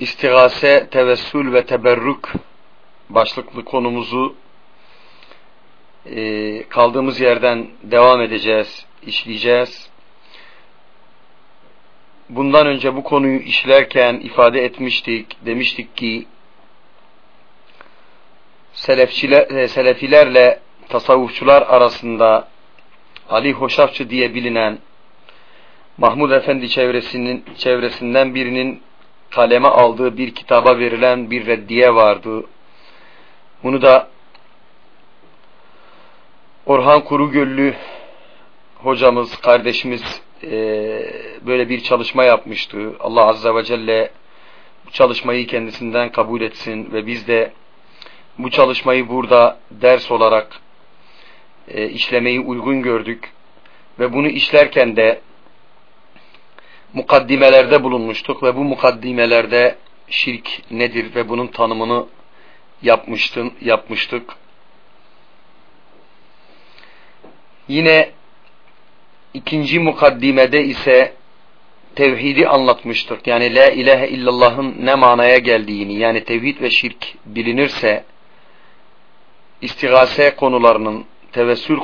İstigase, tevessül ve teberrük başlıklı konumuzu e, kaldığımız yerden devam edeceğiz, işleyeceğiz. Bundan önce bu konuyu işlerken ifade etmiştik, demiştik ki selefçiler, e, selefilerle tasavvufçular arasında Ali Hoşafçı diye bilinen Mahmud Efendi çevresinin çevresinden birinin kaleme aldığı bir kitaba verilen bir reddiye vardı. Bunu da Orhan Kurugöllü hocamız, kardeşimiz e, böyle bir çalışma yapmıştı. Allah Azze ve Celle bu çalışmayı kendisinden kabul etsin ve biz de bu çalışmayı burada ders olarak e, işlemeyi uygun gördük. Ve bunu işlerken de mukaddimelerde bulunmuştuk ve bu mukaddimelerde şirk nedir ve bunun tanımını yapmıştın, yapmıştık. Yine ikinci mukaddimede ise tevhidi anlatmıştık. Yani la ilahe illallah'ın ne manaya geldiğini yani tevhid ve şirk bilinirse istigase konularının, tevessül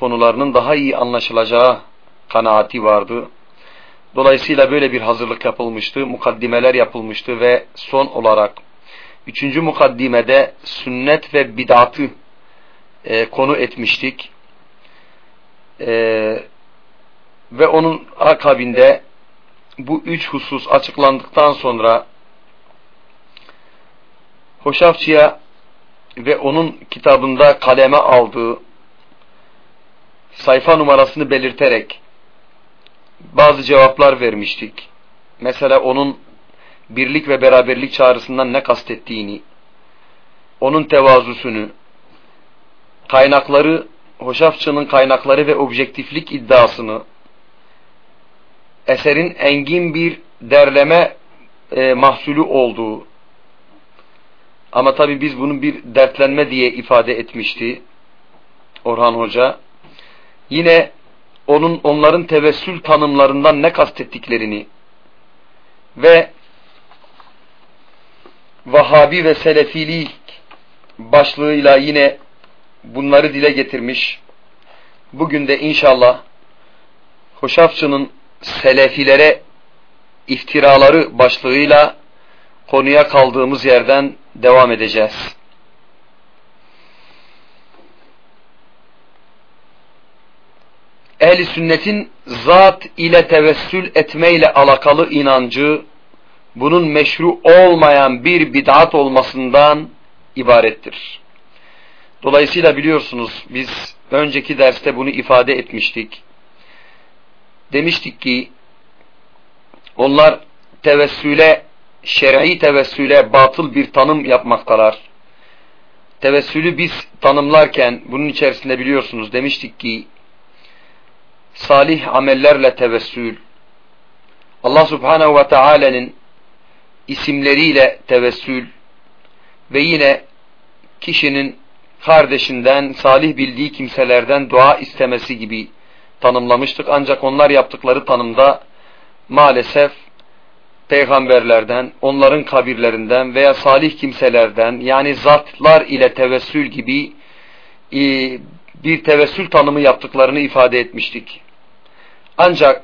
konularının daha iyi anlaşılacağı kanaati vardı. Dolayısıyla böyle bir hazırlık yapılmıştı, mukaddimeler yapılmıştı ve son olarak üçüncü mukaddimede sünnet ve bid'atı e, konu etmiştik. E, ve onun akabinde bu üç husus açıklandıktan sonra Hoşafçı'ya ve onun kitabında kaleme aldığı sayfa numarasını belirterek bazı cevaplar vermiştik. Mesela onun birlik ve beraberlik çağrısından ne kastettiğini, onun tevazusunu, kaynakları, Hoşafçı'nın kaynakları ve objektiflik iddiasını, eserin engin bir derleme e, mahsulü olduğu, ama tabi biz bunu bir dertlenme diye ifade etmişti Orhan Hoca. Yine onun onların tevessül tanımlarından ne kastettiklerini ve Vahabi ve Selefilik başlığıyla yine bunları dile getirmiş. Bugün de inşallah Hoşafçı'nın Selefilere iftiraları başlığıyla konuya kaldığımız yerden devam edeceğiz. Ehli sünnetin zat ile tevessül etmeyle alakalı inancı bunun meşru olmayan bir bid'at olmasından ibarettir. Dolayısıyla biliyorsunuz biz önceki derste bunu ifade etmiştik. Demiştik ki onlar tevessüle şer'i tevessüle batıl bir tanım yapmaktalar. Tevessülü biz tanımlarken bunun içerisinde biliyorsunuz demiştik ki salih amellerle tevessül Allah subhanehu ve teala'nın isimleriyle tevessül ve yine kişinin kardeşinden, salih bildiği kimselerden dua istemesi gibi tanımlamıştık. Ancak onlar yaptıkları tanımda maalesef peygamberlerden, onların kabirlerinden veya salih kimselerden yani zatlar ile tevessül gibi e, bir tevessül tanımı yaptıklarını ifade etmiştik. Ancak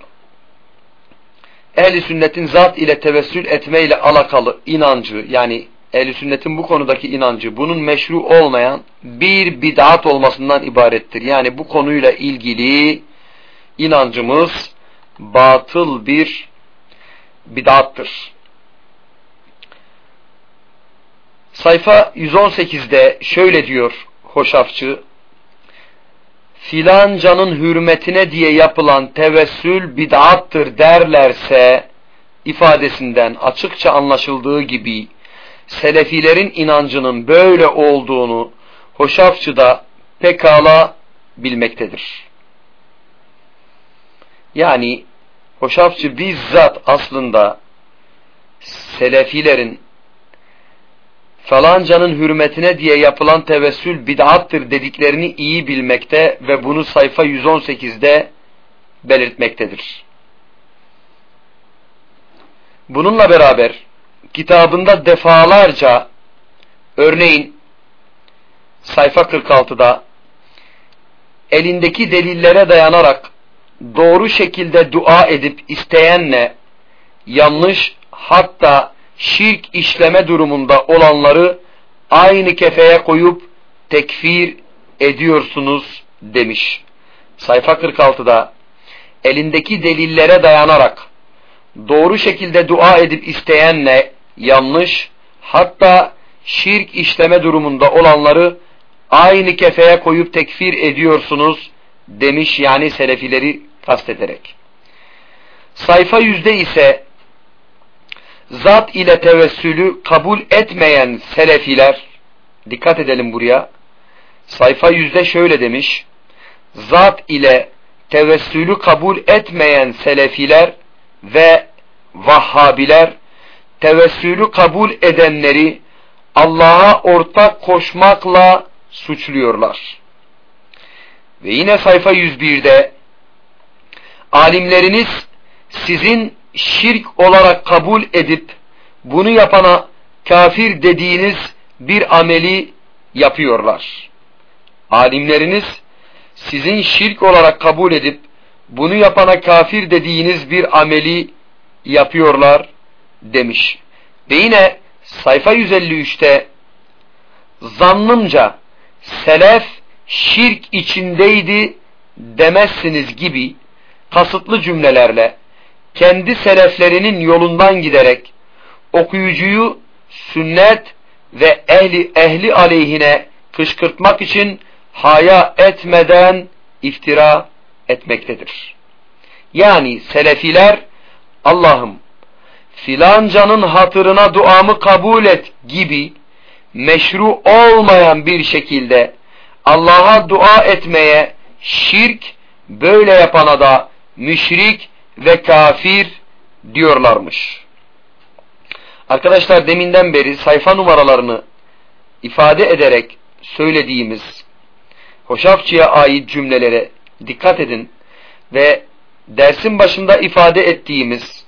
ehli sünnetin zat ile tevessül etmeyle alakalı inancı yani ehli sünnetin bu konudaki inancı bunun meşru olmayan bir bid'at olmasından ibarettir. Yani bu konuyla ilgili inancımız batıl bir bid'attır. Sayfa 118'de şöyle diyor Hoşafçı, filancanın hürmetine diye yapılan tevessül bid'attır derlerse ifadesinden açıkça anlaşıldığı gibi Selefilerin inancının böyle olduğunu Hoşafçı da pekala bilmektedir. Yani Hoşafçı bizzat aslında Selefilerin falancanın hürmetine diye yapılan tevessül bid'attır dediklerini iyi bilmekte ve bunu sayfa 118'de belirtmektedir. Bununla beraber kitabında defalarca örneğin sayfa 46'da elindeki delillere dayanarak doğru şekilde dua edip isteyenle yanlış hatta şirk işleme durumunda olanları aynı kefeye koyup tekfir ediyorsunuz demiş. Sayfa 46'da elindeki delillere dayanarak doğru şekilde dua edip isteyenle yanlış hatta şirk işleme durumunda olanları aynı kefeye koyup tekfir ediyorsunuz demiş yani selefileri kastederek. Sayfa yüzde ise zat ile tevessülü kabul etmeyen selefiler dikkat edelim buraya sayfa yüzde şöyle demiş zat ile tevessülü kabul etmeyen selefiler ve vahhabiler tevessülü kabul edenleri Allah'a ortak koşmakla suçluyorlar. Ve yine sayfa 101'de alimleriniz sizin şirk olarak kabul edip bunu yapana kafir dediğiniz bir ameli yapıyorlar. Alimleriniz sizin şirk olarak kabul edip bunu yapana kafir dediğiniz bir ameli yapıyorlar demiş. Ve yine sayfa 153'te zannımca selef şirk içindeydi demezsiniz gibi kasıtlı cümlelerle kendi seleflerinin yolundan giderek okuyucuyu sünnet ve ehli ehli aleyhine kışkırtmak için haya etmeden iftira etmektedir. Yani selefiler Allah'ım filancanın hatırına duamı kabul et gibi meşru olmayan bir şekilde Allah'a dua etmeye şirk böyle yapana da müşrik ve kafir diyorlarmış. Arkadaşlar deminden beri sayfa numaralarını ifade ederek söylediğimiz Hoşafçı'ya ait cümlelere dikkat edin ve dersin başında ifade ettiğimiz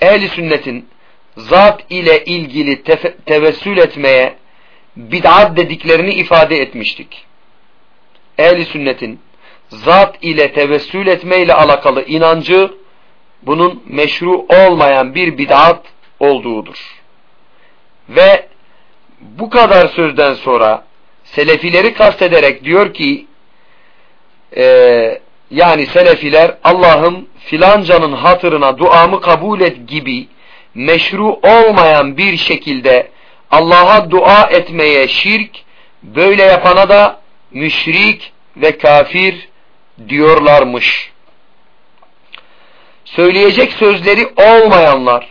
ehli sünnetin zat ile ilgili tevessül etmeye bid'at dediklerini ifade etmiştik. Ehli sünnetin zat ile tevessül etme ile alakalı inancı bunun meşru olmayan bir bid'at olduğudur. Ve bu kadar sözden sonra Selefileri kastederek diyor ki e, yani Selefiler Allah'ım filancanın hatırına duamı kabul et gibi meşru olmayan bir şekilde Allah'a dua etmeye şirk, böyle yapana da müşrik ve kafir diyorlarmış. Söyleyecek sözleri olmayanlar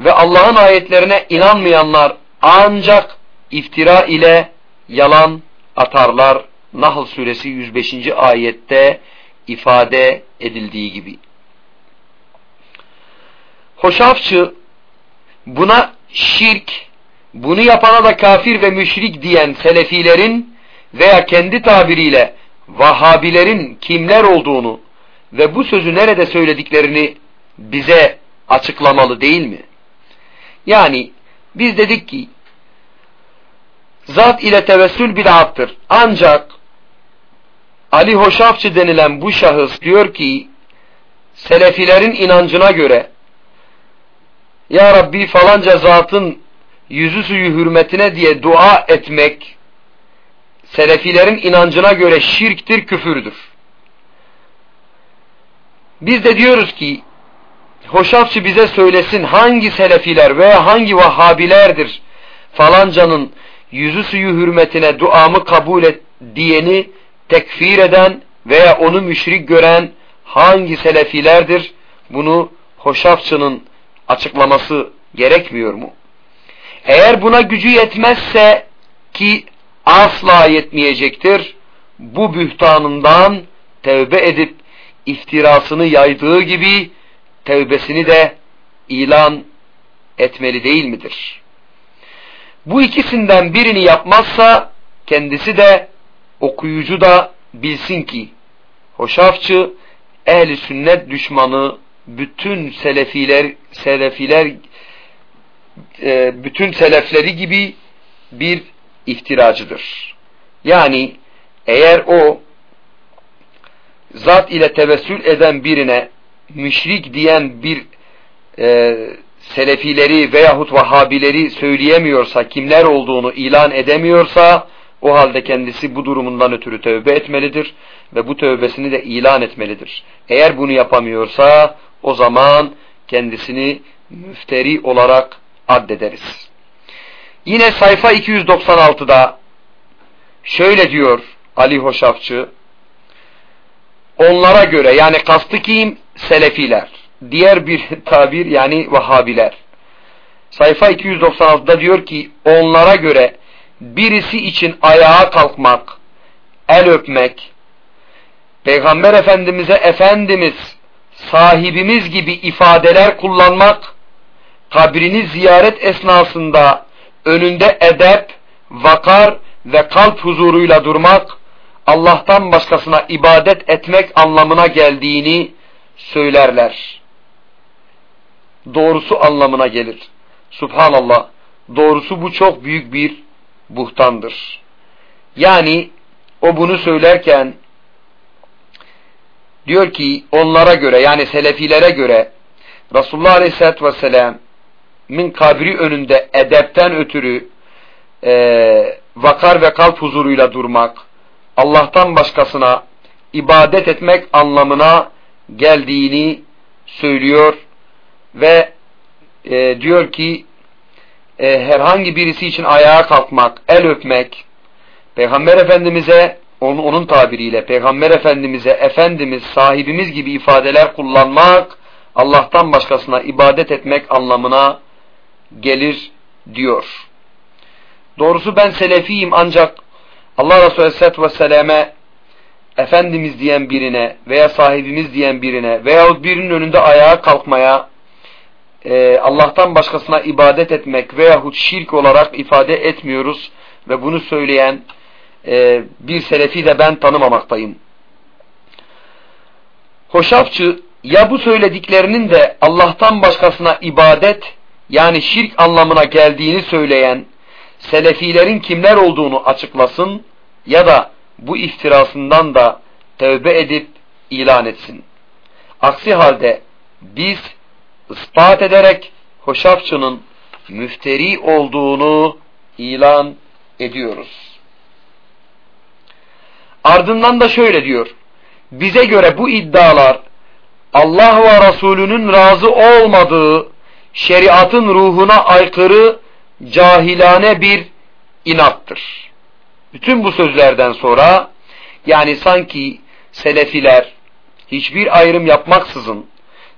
ve Allah'ın ayetlerine inanmayanlar ancak iftira ile yalan atarlar. Nahl suresi 105. ayette ifade edildiği gibi. Hoşafçı buna şirk, bunu yapana da kafir ve müşrik diyen selefilerin veya kendi tabiriyle Vahabilerin kimler olduğunu ve bu sözü nerede söylediklerini bize açıklamalı değil mi? Yani biz dedik ki zat ile tevessül bid'attır. Ancak Ali Hoşafçı denilen bu şahıs diyor ki Selefilerin inancına göre Ya Rabbi falanca zatın yüzü suyu hürmetine diye dua etmek Selefilerin inancına göre şirktir, küfürdür. Biz de diyoruz ki Hoşafçı bize söylesin hangi Selefiler veya hangi Vahhabilerdir falancanın yüzü suyu hürmetine duamı kabul et diyeni tekfir eden veya onu müşrik gören hangi selefilerdir? Bunu Hoşafçı'nın açıklaması gerekmiyor mu? Eğer buna gücü yetmezse ki asla yetmeyecektir. Bu bühtanından tevbe edip iftirasını yaydığı gibi tevbesini de ilan etmeli değil midir? Bu ikisinden birini yapmazsa kendisi de okuyucu da bilsin ki hoşafçı ehli sünnet düşmanı bütün selefiler selefiler e, bütün selefleri gibi bir iftiracıdır. Yani eğer o zat ile tevessül eden birine müşrik diyen bir e, selefileri veyahut vahabileri söyleyemiyorsa, kimler olduğunu ilan edemiyorsa, o halde kendisi bu durumundan ötürü tövbe etmelidir ve bu tövbesini de ilan etmelidir. Eğer bunu yapamıyorsa o zaman kendisini müfteri olarak addederiz. Yine sayfa 296'da şöyle diyor Ali Hoşafçı, onlara göre yani kastı kim? Selefiler. Diğer bir tabir yani Vahabiler. Sayfa 296'da diyor ki onlara göre birisi için ayağa kalkmak, el öpmek, Peygamber Efendimiz'e Efendimiz, sahibimiz gibi ifadeler kullanmak, kabrini ziyaret esnasında önünde edep, vakar ve kalp huzuruyla durmak, Allah'tan başkasına ibadet etmek anlamına geldiğini söylerler. Doğrusu anlamına gelir. Subhanallah. Doğrusu bu çok büyük bir buhtandır. Yani o bunu söylerken diyor ki onlara göre yani selefilere göre Resulullah Aleyhisselatü Vesselam min kabri önünde edepten ötürü e, vakar ve kalp huzuruyla durmak, Allah'tan başkasına ibadet etmek anlamına geldiğini söylüyor ve e, diyor ki e, herhangi birisi için ayağa kalkmak, el öpmek, Peygamber Efendimiz'e onun, onun tabiriyle Peygamber Efendimiz'e Efendimiz, sahibimiz gibi ifadeler kullanmak, Allah'tan başkasına ibadet etmek anlamına gelir diyor. Doğrusu ben selefiyim ancak Allah Resulü Aleyhisselatü Vesselam'e Efendimiz diyen birine veya sahibimiz diyen birine veyahut birinin önünde ayağa kalkmaya e, Allah'tan başkasına ibadet etmek veyahut şirk olarak ifade etmiyoruz ve bunu söyleyen e, bir selefi de ben tanımamaktayım. Hoşafçı ya bu söylediklerinin de Allah'tan başkasına ibadet yani şirk anlamına geldiğini söyleyen selefilerin kimler olduğunu açıklasın ya da bu iftirasından da tövbe edip ilan etsin. Aksi halde biz ispat ederek Hoşafçı'nın müfteri olduğunu ilan ediyoruz. Ardından da şöyle diyor. Bize göre bu iddialar Allah ve Resulünün razı olmadığı şeriatın ruhuna aykırı cahilane bir inattır. Bütün bu sözlerden sonra yani sanki selefiler hiçbir ayrım yapmaksızın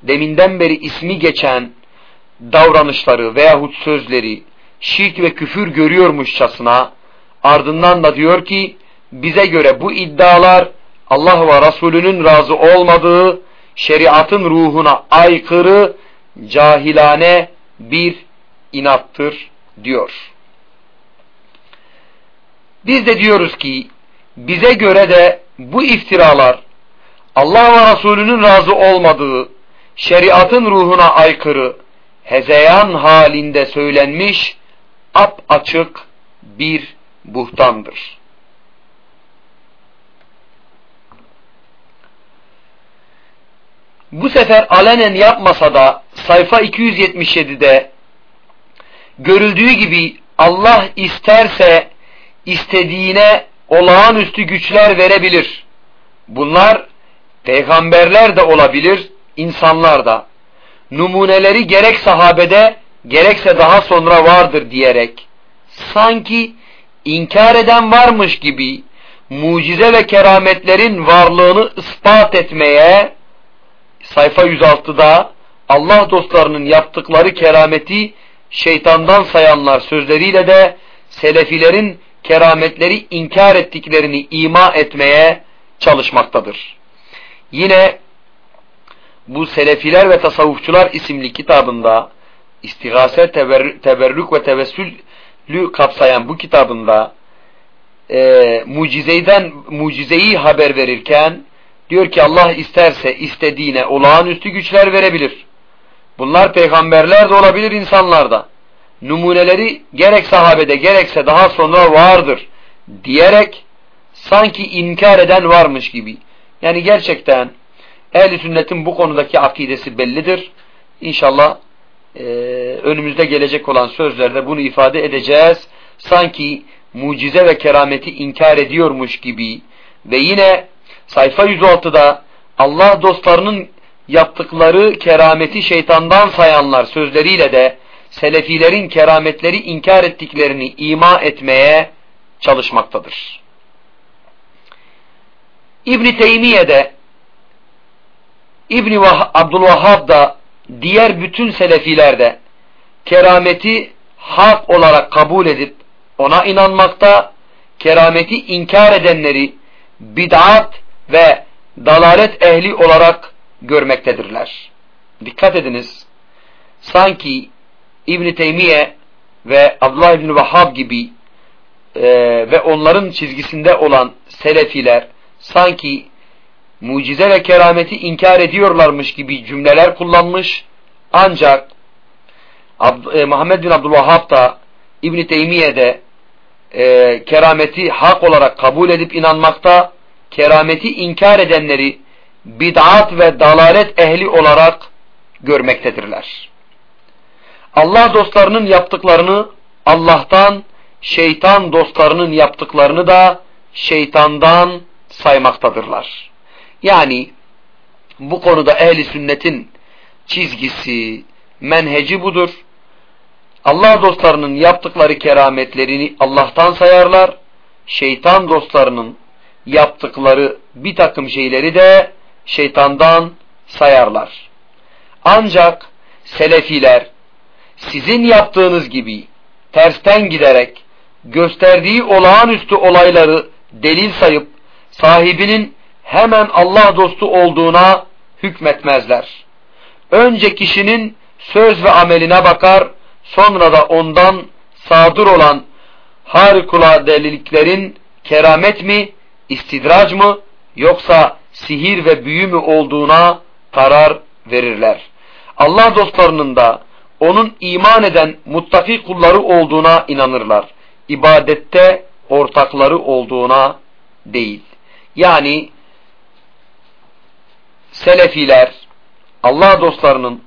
deminden beri ismi geçen davranışları veyahut sözleri şirk ve küfür görüyormuşçasına ardından da diyor ki bize göre bu iddialar Allah ve Resulünün razı olmadığı şeriatın ruhuna aykırı cahilane bir inattır diyor. Biz de diyoruz ki bize göre de bu iftiralar Allah ve Resulünün razı olmadığı şeriatın ruhuna aykırı hezeyan halinde söylenmiş ap açık bir buhtandır. Bu sefer alenen yapmasa da sayfa 277'de görüldüğü gibi Allah isterse istediğine olağanüstü güçler verebilir. Bunlar peygamberler de olabilir, insanlar da. Numuneleri gerek sahabede gerekse daha sonra vardır diyerek sanki inkar eden varmış gibi mucize ve kerametlerin varlığını ispat etmeye sayfa 106'da Allah dostlarının yaptıkları kerameti şeytandan sayanlar sözleriyle de selefilerin kerametleri inkar ettiklerini ima etmeye çalışmaktadır. Yine bu Selefiler ve Tasavvufçular isimli kitabında istigase, teber, teberrük ve tevessülü kapsayan bu kitabında e, mucizeyden mucizeyi haber verirken diyor ki Allah isterse istediğine olağanüstü güçler verebilir. Bunlar peygamberler de olabilir insanlar da. numuneleri gerek sahabede gerekse daha sonra vardır diyerek sanki inkar eden varmış gibi. Yani gerçekten ehl sünnetin bu konudaki akidesi bellidir. İnşallah e, önümüzde gelecek olan sözlerde bunu ifade edeceğiz. Sanki mucize ve kerameti inkar ediyormuş gibi ve yine sayfa 106'da Allah dostlarının yaptıkları kerameti şeytandan sayanlar sözleriyle de selefilerin kerametleri inkar ettiklerini ima etmeye çalışmaktadır. İbn Teymiye de İbn Abdülvahhab da diğer bütün selefilerde kerameti hak olarak kabul edip ona inanmakta, kerameti inkar edenleri bid'at ve dalalet ehli olarak görmektedirler. Dikkat ediniz. Sanki İbn Teymiye ve Abdullah İbn Vahhab gibi e, ve onların çizgisinde olan selefiler sanki mucize ve kerameti inkar ediyorlarmış gibi cümleler kullanmış. Ancak Ab e, Muhammed bin Abdülvahhab da İbn Teymiye de e, kerameti hak olarak kabul edip inanmakta, kerameti inkar edenleri bid'at ve dalalet ehli olarak görmektedirler. Allah dostlarının yaptıklarını Allah'tan, şeytan dostlarının yaptıklarını da şeytandan saymaktadırlar. Yani bu konuda ehli sünnetin çizgisi, menheci budur. Allah dostlarının yaptıkları kerametlerini Allah'tan sayarlar. Şeytan dostlarının yaptıkları bir takım şeyleri de şeytandan sayarlar. Ancak selefiler sizin yaptığınız gibi tersten giderek gösterdiği olağanüstü olayları delil sayıp sahibinin hemen Allah dostu olduğuna hükmetmezler. Önce kişinin söz ve ameline bakar, sonra da ondan sadır olan harikuladeliklerin keramet mi, istidrac mı, yoksa sihir ve büyü mü olduğuna karar verirler. Allah dostlarının da onun iman eden muttaki kulları olduğuna inanırlar. İbadette ortakları olduğuna değil. Yani Selefiler Allah dostlarının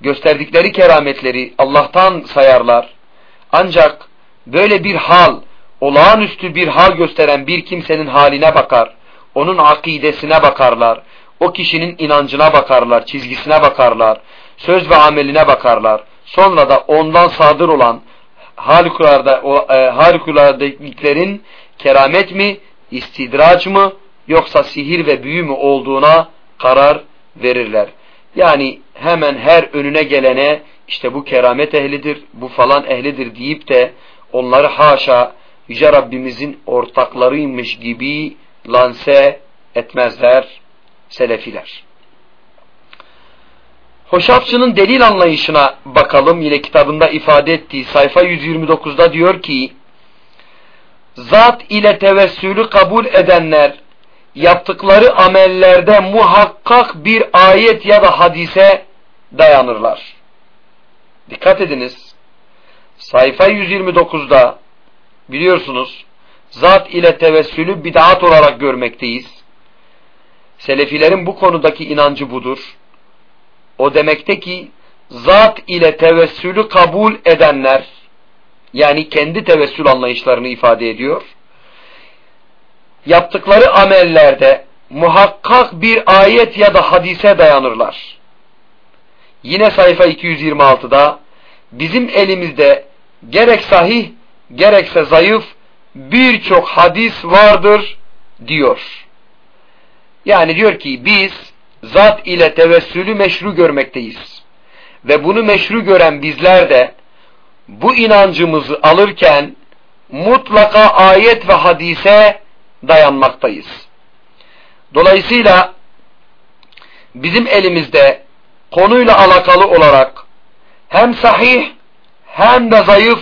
gösterdikleri kerametleri Allah'tan sayarlar. Ancak böyle bir hal, olağanüstü bir hal gösteren bir kimsenin haline bakar. Onun akidesine bakarlar. O kişinin inancına bakarlar, çizgisine bakarlar. Söz ve ameline bakarlar. Sonra da ondan sadır olan harikulade, e, harikuladeliklerin keramet mi, istidraç mı, yoksa sihir ve büyü mü olduğuna karar verirler. Yani hemen her önüne gelene işte bu keramet ehlidir, bu falan ehlidir deyip de onları haşa Yüce Rabbimizin ortaklarıymış gibi lanse etmezler selefiler. Hoşafçı'nın delil anlayışına bakalım. Yine kitabında ifade ettiği sayfa 129'da diyor ki Zat ile tevessülü kabul edenler yaptıkları amellerde muhakkak bir ayet ya da hadise dayanırlar. Dikkat ediniz. Sayfa 129'da biliyorsunuz zat ile tevessülü bid'at olarak görmekteyiz. Selefilerin bu konudaki inancı budur. O demekte ki zat ile tevessülü kabul edenler yani kendi tevessül anlayışlarını ifade ediyor yaptıkları amellerde muhakkak bir ayet ya da hadise dayanırlar. Yine sayfa 226'da bizim elimizde gerek sahih gerekse zayıf birçok hadis vardır diyor. Yani diyor ki biz zat ile tevessülü meşru görmekteyiz. Ve bunu meşru gören bizler de bu inancımızı alırken mutlaka ayet ve hadise dayanmaktayız. Dolayısıyla bizim elimizde konuyla alakalı olarak hem sahih hem de zayıf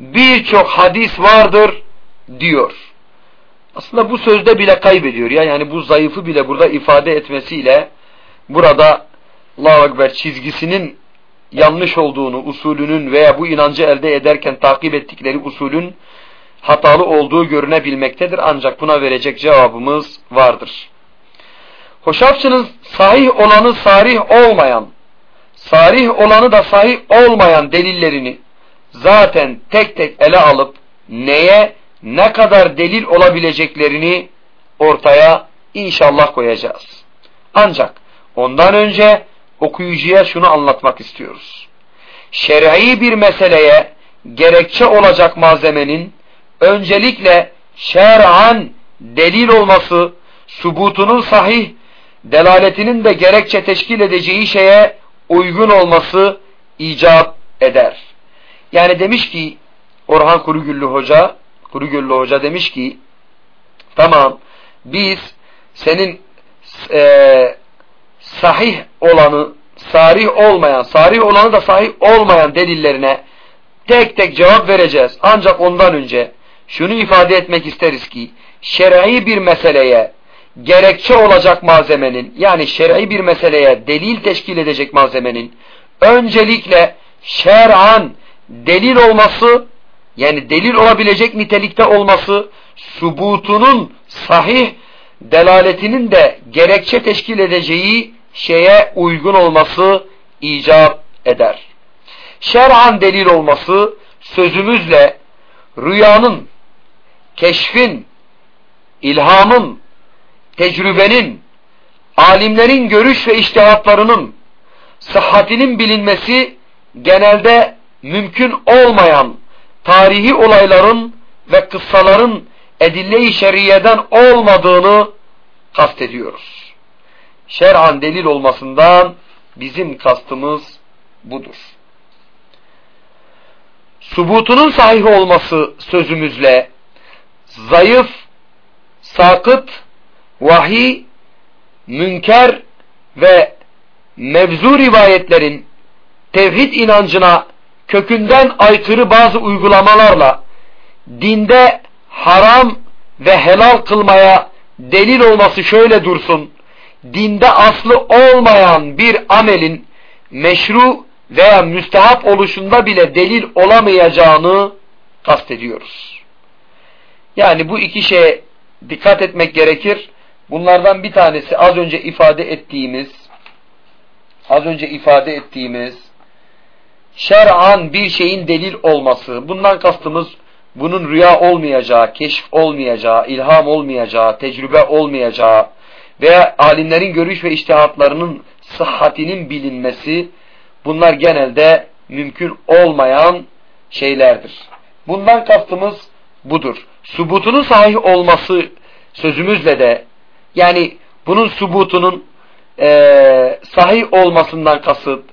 birçok hadis vardır diyor. Aslında bu sözde bile kaybediyor. Ya. Yani bu zayıfı bile burada ifade etmesiyle burada Allahu Ekber çizgisinin yanlış olduğunu, usulünün veya bu inancı elde ederken takip ettikleri usulün hatalı olduğu görünebilmektedir. Ancak buna verecek cevabımız vardır. Hoşafçının sahih olanı sarih olmayan, sarih olanı da sahih olmayan delillerini zaten tek tek ele alıp neye ne kadar delil olabileceklerini ortaya inşallah koyacağız. Ancak ondan önce okuyucuya şunu anlatmak istiyoruz. Şer'i bir meseleye gerekçe olacak malzemenin öncelikle şer'an delil olması, subutunun sahih, delaletinin de gerekçe teşkil edeceği şeye uygun olması icap eder. Yani demiş ki Orhan Kurugüllü Hoca, Kurugüllü Hoca demiş ki tamam biz senin e, sahih olanı, sarih olmayan, sarih olanı da sahih olmayan delillerine tek tek cevap vereceğiz. Ancak ondan önce şunu ifade etmek isteriz ki şer'i bir meseleye gerekçe olacak malzemenin yani şer'i bir meseleye delil teşkil edecek malzemenin öncelikle şer'an delil olması yani delil olabilecek nitelikte olması subutunun sahih delaletinin de gerekçe teşkil edeceği şeye uygun olması icap eder. Şer'an delil olması sözümüzle rüyanın, keşfin, ilhamın, tecrübenin, alimlerin görüş ve iştihatlarının sıhhatinin bilinmesi genelde mümkün olmayan tarihi olayların ve kıssaların edille-i şeriyeden olmadığını kastediyoruz. Şer'an delil olmasından bizim kastımız budur. Subutunun sahih olması sözümüzle zayıf, sakıt, vahiy, münker ve mevzu rivayetlerin tevhid inancına kökünden aykırı bazı uygulamalarla dinde haram ve helal kılmaya delil olması şöyle dursun. Dinde aslı olmayan bir amelin meşru veya müstehap oluşunda bile delil olamayacağını kastediyoruz. Yani bu iki şeye dikkat etmek gerekir. Bunlardan bir tanesi az önce ifade ettiğimiz az önce ifade ettiğimiz şer'an bir şeyin delil olması. Bundan kastımız bunun rüya olmayacağı, keşif olmayacağı, ilham olmayacağı, tecrübe olmayacağı veya alimlerin görüş ve iştihatlarının sıhhatinin bilinmesi bunlar genelde mümkün olmayan şeylerdir. Bundan kastımız budur. Subutunun sahih olması sözümüzle de yani bunun subutunun e, sahih olmasından kasıt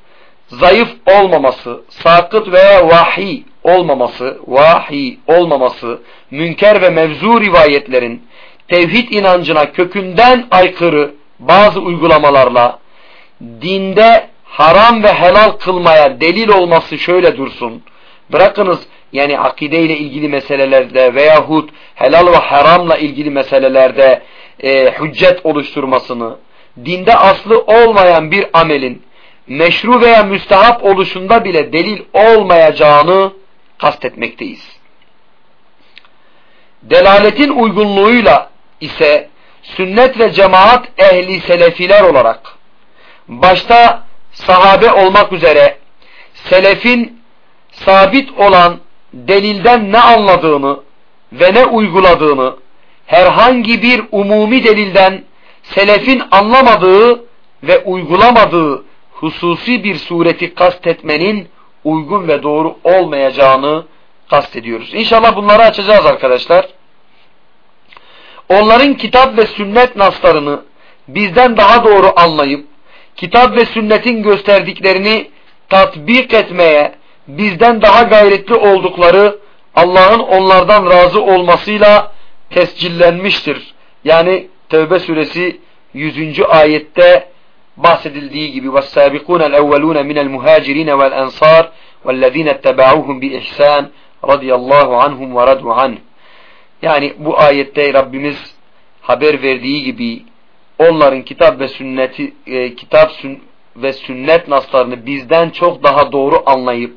zayıf olmaması, sakıt veya vahiy olmaması, vahiy olmaması, münker ve mevzu rivayetlerin tevhid inancına kökünden aykırı bazı uygulamalarla dinde haram ve helal kılmaya delil olması şöyle dursun. Bırakınız yani akide ile ilgili meselelerde veyahut helal ve haramla ilgili meselelerde e, hüccet oluşturmasını, dinde aslı olmayan bir amelin meşru veya müstahap oluşunda bile delil olmayacağını kastetmekteyiz. Delaletin uygunluğuyla ise sünnet ve cemaat ehli selefiler olarak başta sahabe olmak üzere selefin sabit olan delilden ne anladığını ve ne uyguladığını herhangi bir umumi delilden selefin anlamadığı ve uygulamadığı hususi bir sureti kastetmenin uygun ve doğru olmayacağını kastediyoruz. İnşallah bunları açacağız arkadaşlar. Onların kitap ve sünnet naslarını bizden daha doğru anlayıp kitap ve sünnetin gösterdiklerini tatbik etmeye bizden daha gayretli oldukları Allah'ın onlardan razı olmasıyla tescillenmiştir. Yani Tevbe suresi 100. ayette bahsedildiği gibi وَالسَّابِقُونَ الْاَوَّلُونَ مِنَ الْمُهَاجِرِينَ وَالْاَنْصَارِ وَالَّذ۪ينَ اتَّبَعُوهُمْ بِإِحْسَانٍ radıyallahu anhum ve radu anh. Yani bu ayette Rabbimiz haber verdiği gibi onların kitap ve sünneti e, kitap sün, ve sünnet naslarını bizden çok daha doğru anlayıp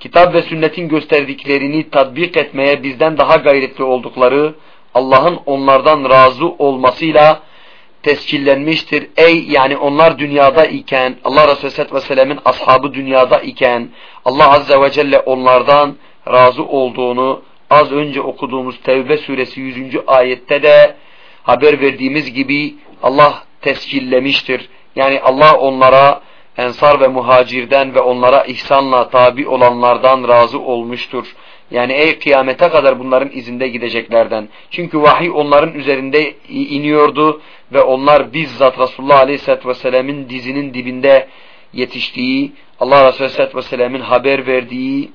kitap ve sünnetin gösterdiklerini tatbik etmeye bizden daha gayretli oldukları Allah'ın onlardan razı olmasıyla tescillenmiştir. Ey yani onlar dünyada iken Allah Resulü Aleyhisselatü Vesselam'ın ashabı dünyada iken Allah Azze ve Celle onlardan razı olduğunu az önce okuduğumuz Tevbe suresi 100. ayette de haber verdiğimiz gibi Allah tescillemiştir. Yani Allah onlara ensar ve muhacirden ve onlara ihsanla tabi olanlardan razı olmuştur. Yani ey kıyamete kadar bunların izinde gideceklerden. Çünkü vahiy onların üzerinde iniyordu ve onlar bizzat Resulullah Aleyhisselatü Vesselam'ın dizinin dibinde yetiştiği, Allah Resulü Aleyhisselatü Vesselam'ın haber verdiği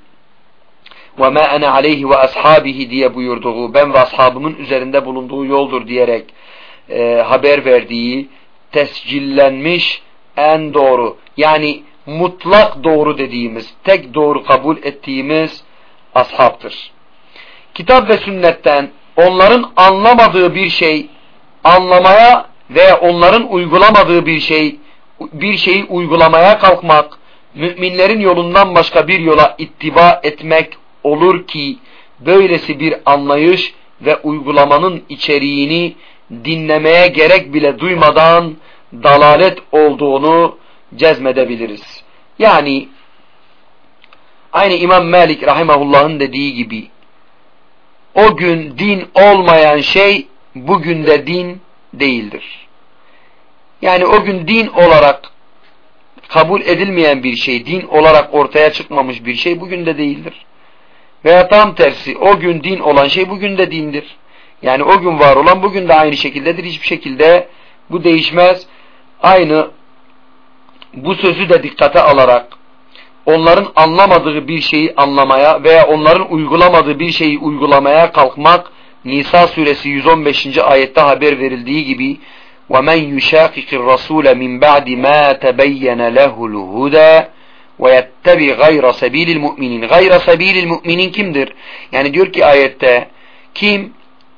ve ma ana aleyhi ve ashabihi diye buyurduğu, ben ve ashabımın üzerinde bulunduğu yoldur diyerek e, haber verdiği, tescillenmiş en doğru, yani mutlak doğru dediğimiz, tek doğru kabul ettiğimiz ashabtır. Kitap ve sünnetten onların anlamadığı bir şey anlamaya veya onların uygulamadığı bir şey bir şeyi uygulamaya kalkmak müminlerin yolundan başka bir yola ittiba etmek olur ki böylesi bir anlayış ve uygulamanın içeriğini dinlemeye gerek bile duymadan dalalet olduğunu cezmedebiliriz. Yani aynı İmam Malik rahimahullah'ın dediği gibi o gün din olmayan şey bugün de din değildir. Yani o gün din olarak kabul edilmeyen bir şey, din olarak ortaya çıkmamış bir şey bugün de değildir. Veya tam tersi o gün din olan şey bugün de dindir. Yani o gün var olan bugün de aynı şekildedir. Hiçbir şekilde bu değişmez. Aynı bu sözü de dikkate alarak onların anlamadığı bir şeyi anlamaya veya onların uygulamadığı bir şeyi uygulamaya kalkmak Nisa suresi 115. ayette haber verildiği gibi وَمَنْ يُشَاقِقِ الرَّسُولَ مِنْ بَعْدِ مَا تَبَيَّنَ لَهُ الْهُدَى وَيَتَّبِي غَيْرَ سَب۪يلِ الْمُؤْمِنِينَ Gayra سَب۪يلِ الْمُؤْمِنِينَ kimdir? Yani diyor ki ayette kim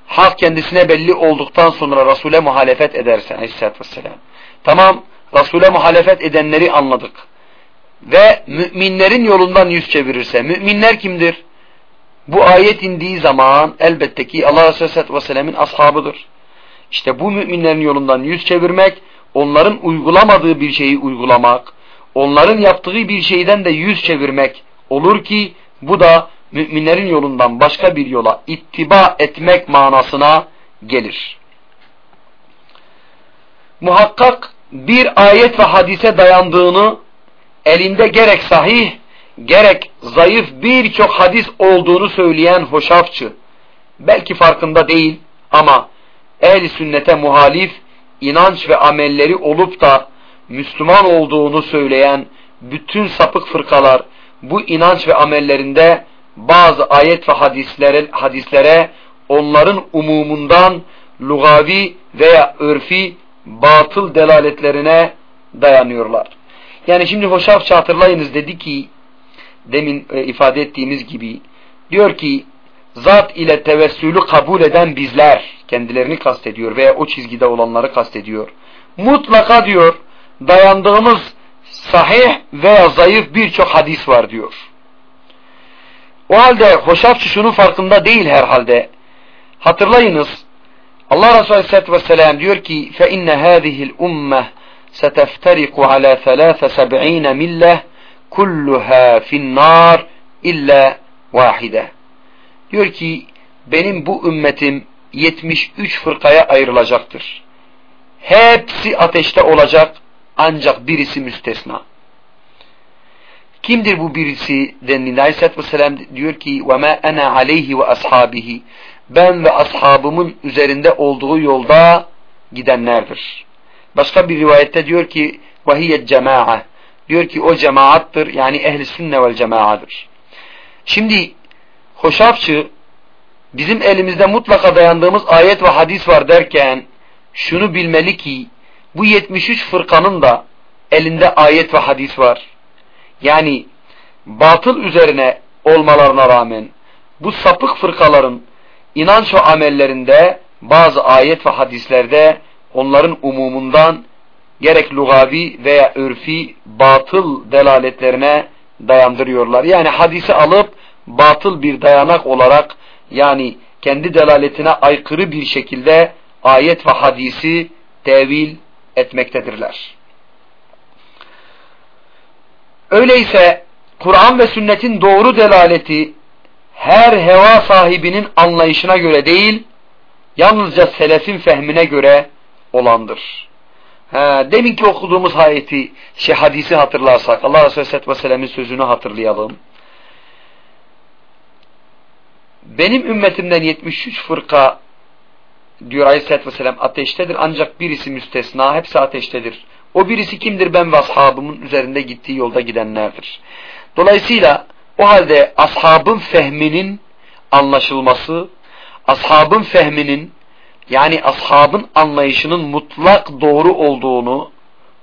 hak kendisine belli olduktan sonra Resul'e muhalefet ederse aleyhissalatü vesselam. Tamam Resul'e muhalefet edenleri anladık. Ve müminlerin yolundan yüz çevirirse. Müminler kimdir? Bu ayet indiği zaman elbette ki Allah Resulü Aleyhisselatü Vesselam'ın ashabıdır. İşte bu müminlerin yolundan yüz çevirmek, onların uygulamadığı bir şeyi uygulamak, onların yaptığı bir şeyden de yüz çevirmek olur ki bu da müminlerin yolundan başka bir yola ittiba etmek manasına gelir. Muhakkak bir ayet ve hadise dayandığını elinde gerek sahih gerek zayıf birçok hadis olduğunu söyleyen hoşafçı belki farkında değil ama ehl sünnete muhalif inanç ve amelleri olup da Müslüman olduğunu söyleyen bütün sapık fırkalar bu inanç ve amellerinde bazı ayet ve hadislere, hadislere onların umumundan lugavi veya örfi batıl delaletlerine dayanıyorlar. Yani şimdi Hoşafçı hatırlayınız dedi ki demin e, ifade ettiğimiz gibi diyor ki zat ile tevessülü kabul eden bizler kendilerini kastediyor veya o çizgide olanları kastediyor. Mutlaka diyor dayandığımız sahih veya zayıf birçok hadis var diyor. O halde Hoşafçı şunun farkında değil herhalde. Hatırlayınız Allah Resulü Aleyhisselatü Vesselam diyor ki فَاِنَّ هَذِهِ الْاُمَّةِ سَتَفْتَرِقُ عَلَى ثَلَاثَ سَبْعِينَ مِلَّةِ kulluha finnar illa vahide. Diyor ki benim bu ümmetim 73 fırkaya ayrılacaktır. Hepsi ateşte olacak ancak birisi müstesna. Kimdir bu birisi dendiğinde Aleyhisselatü Vesselam diyor ki وَمَا أَنَا عَلَيْهِ وَأَصْحَابِهِ Ben ve ashabımın üzerinde olduğu yolda gidenlerdir. Başka bir rivayette diyor ki vahiyet cema'a. Diyor ki o cemaattır yani ehli sünne vel cemaadır. Şimdi hoşafçı bizim elimizde mutlaka dayandığımız ayet ve hadis var derken şunu bilmeli ki bu 73 fırkanın da elinde ayet ve hadis var. Yani batıl üzerine olmalarına rağmen bu sapık fırkaların inanç ve amellerinde bazı ayet ve hadislerde onların umumundan gerek lugavi veya örfi batıl delaletlerine dayandırıyorlar. Yani hadisi alıp batıl bir dayanak olarak yani kendi delaletine aykırı bir şekilde ayet ve hadisi tevil etmektedirler. Öyleyse Kur'an ve sünnetin doğru delaleti her heva sahibinin anlayışına göre değil, yalnızca selefin fehmine göre olandır. Ha, deminki okuduğumuz ayeti, şey hadisi hatırlarsak, Allah Resulü Aleyhisselatü Vesselam'ın sözünü hatırlayalım. Benim ümmetimden 73 fırka diyor Aleyhisselatü Vesselam ateştedir ancak birisi müstesna, hepsi ateştedir. O birisi kimdir? Ben ve ashabımın üzerinde gittiği yolda gidenlerdir. Dolayısıyla o halde ashabın fehminin anlaşılması, ashabın fehminin yani ashabın anlayışının mutlak doğru olduğunu,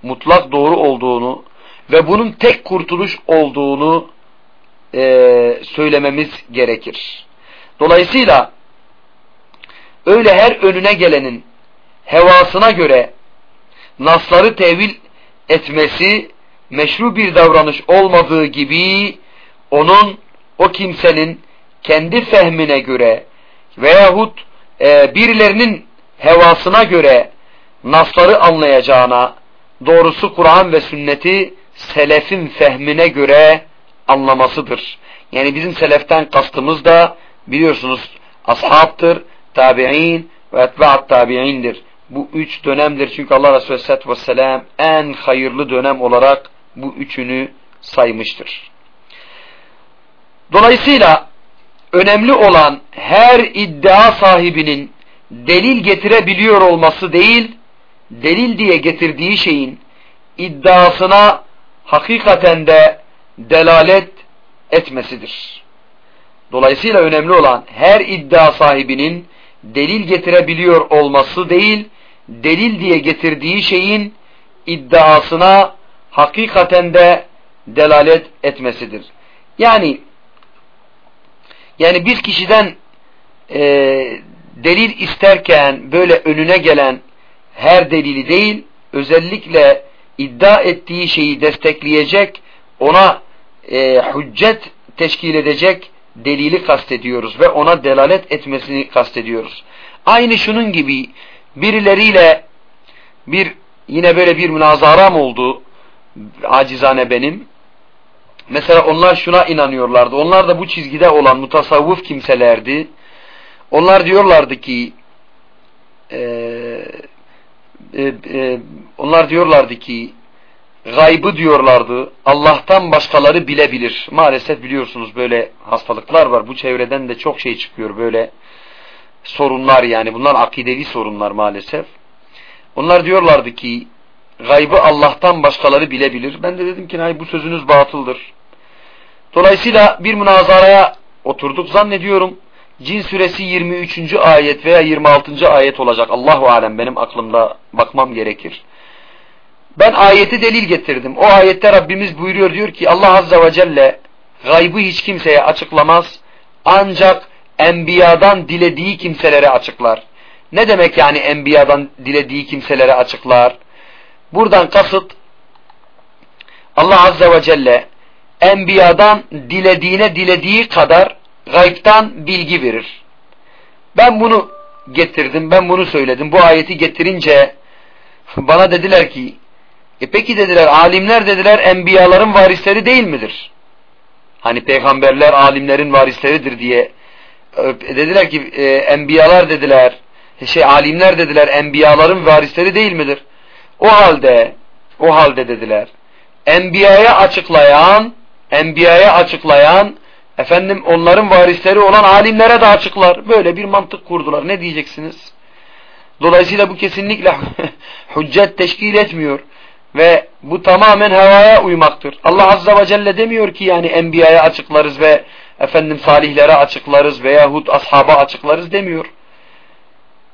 mutlak doğru olduğunu ve bunun tek kurtuluş olduğunu e, söylememiz gerekir. Dolayısıyla öyle her önüne gelenin hevasına göre nasları tevil etmesi meşru bir davranış olmadığı gibi onun o kimsenin kendi fehmine göre veyahut e, birilerinin hevasına göre nasları anlayacağına doğrusu Kur'an ve sünneti selefin fehmine göre anlamasıdır. Yani bizim seleften kastımız da biliyorsunuz ashabtır, tabi'in ve etba'at tabi'indir. Bu üç dönemdir çünkü Allah Resulü Aleyhisselatü Vesselam en hayırlı dönem olarak bu üçünü saymıştır. Dolayısıyla önemli olan her iddia sahibinin delil getirebiliyor olması değil, delil diye getirdiği şeyin iddiasına hakikaten de delalet etmesidir. Dolayısıyla önemli olan her iddia sahibinin delil getirebiliyor olması değil, delil diye getirdiği şeyin iddiasına hakikaten de delalet etmesidir. Yani yani bir kişiden e, delil isterken böyle önüne gelen her delili değil, özellikle iddia ettiği şeyi destekleyecek, ona e, hüccet teşkil edecek delili kastediyoruz ve ona delalet etmesini kastediyoruz. Aynı şunun gibi birileriyle bir yine böyle bir münazaram oldu acizane benim. Mesela onlar şuna inanıyorlardı. Onlar da bu çizgide olan mutasavvuf kimselerdi. Onlar diyorlardı ki e, e, e, onlar diyorlardı ki gaybı diyorlardı. Allah'tan başkaları bilebilir. Maalesef biliyorsunuz böyle hastalıklar var. Bu çevreden de çok şey çıkıyor böyle sorunlar yani. Bunlar akidevi sorunlar maalesef. Onlar diyorlardı ki gaybı Allah'tan başkaları bilebilir. Ben de dedim ki hayır bu sözünüz batıldır. Dolayısıyla bir münazaraya oturduk. Zannediyorum Cin suresi 23. ayet veya 26. ayet olacak. Allahu alem benim aklımda bakmam gerekir. Ben ayeti delil getirdim. O ayette Rabbimiz buyuruyor diyor ki Allah Azze ve Celle gaybı hiç kimseye açıklamaz. Ancak enbiyadan dilediği kimselere açıklar. Ne demek yani enbiyadan dilediği kimselere açıklar? Buradan kasıt Allah Azze ve Celle enbiyadan dilediğine dilediği kadar gaybtan bilgi verir. Ben bunu getirdim, ben bunu söyledim. Bu ayeti getirince bana dediler ki e peki dediler alimler dediler enbiyaların varisleri değil midir? Hani peygamberler alimlerin varisleridir diye e, dediler ki e, enbiyalar dediler şey alimler dediler enbiyaların varisleri değil midir? O halde o halde dediler enbiyaya açıklayan enbiyaya açıklayan efendim onların varisleri olan alimlere de açıklar. Böyle bir mantık kurdular. Ne diyeceksiniz? Dolayısıyla bu kesinlikle hüccet teşkil etmiyor. Ve bu tamamen havaya uymaktır. Allah Azze ve Celle demiyor ki yani enbiyaya açıklarız ve efendim salihlere açıklarız veyahut ashaba açıklarız demiyor.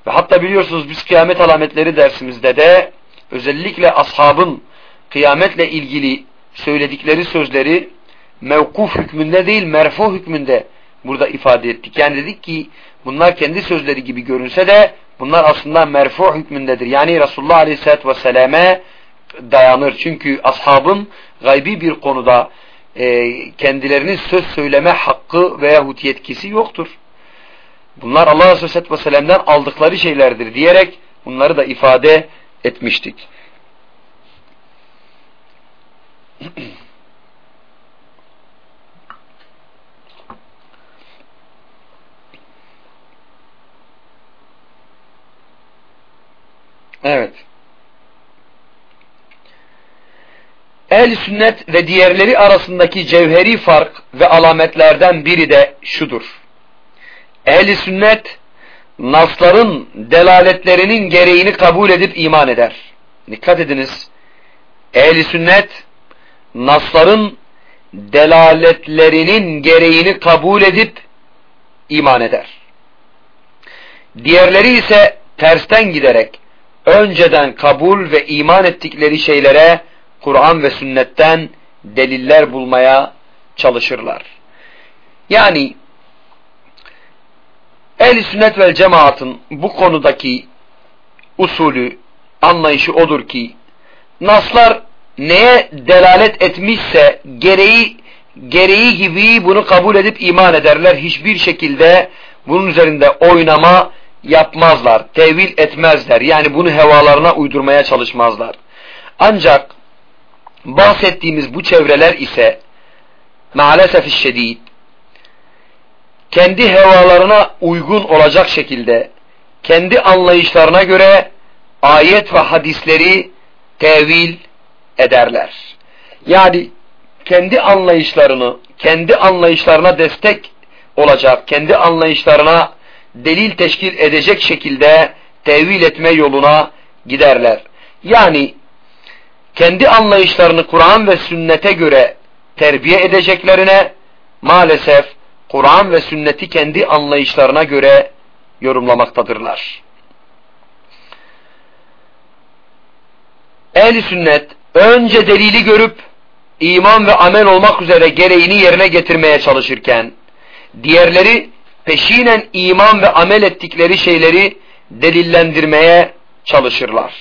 Ve hatta biliyorsunuz biz kıyamet alametleri dersimizde de özellikle ashabın kıyametle ilgili söyledikleri sözleri mevkuf hükmünde değil merfu hükmünde burada ifade ettik. Yani dedik ki bunlar kendi sözleri gibi görünse de bunlar aslında merfu hükmündedir. Yani Resulullah Aleyhisselatü Vesselam'e dayanır. Çünkü ashabın gaybi bir konuda e, kendilerinin söz söyleme hakkı veyahut yetkisi yoktur. Bunlar Allah Resulü Aleyhisselatü Vesselam'dan aldıkları şeylerdir diyerek bunları da ifade etmiştik. Evet. Ehl sünnet ve diğerleri arasındaki cevheri fark ve alametlerden biri de şudur. Ehl sünnet nasların delaletlerinin gereğini kabul edip iman eder. Dikkat ediniz. Ehl sünnet nasların delaletlerinin gereğini kabul edip iman eder. Diğerleri ise tersten giderek önceden kabul ve iman ettikleri şeylere Kur'an ve sünnetten deliller bulmaya çalışırlar. Yani ehl sünnet vel cemaatın bu konudaki usulü, anlayışı odur ki naslar neye delalet etmişse gereği gereği gibi bunu kabul edip iman ederler. Hiçbir şekilde bunun üzerinde oynama yapmazlar, tevil etmezler. Yani bunu hevalarına uydurmaya çalışmazlar. Ancak bahsettiğimiz bu çevreler ise maalesef şiddet kendi hevalarına uygun olacak şekilde kendi anlayışlarına göre ayet ve hadisleri tevil ederler. Yani kendi anlayışlarını, kendi anlayışlarına destek olacak, kendi anlayışlarına delil teşkil edecek şekilde tevil etme yoluna giderler. Yani kendi anlayışlarını Kur'an ve sünnete göre terbiye edeceklerine maalesef Kur'an ve sünneti kendi anlayışlarına göre yorumlamaktadırlar. Ehli sünnet önce delili görüp iman ve amel olmak üzere gereğini yerine getirmeye çalışırken diğerleri peşinen iman ve amel ettikleri şeyleri delillendirmeye çalışırlar.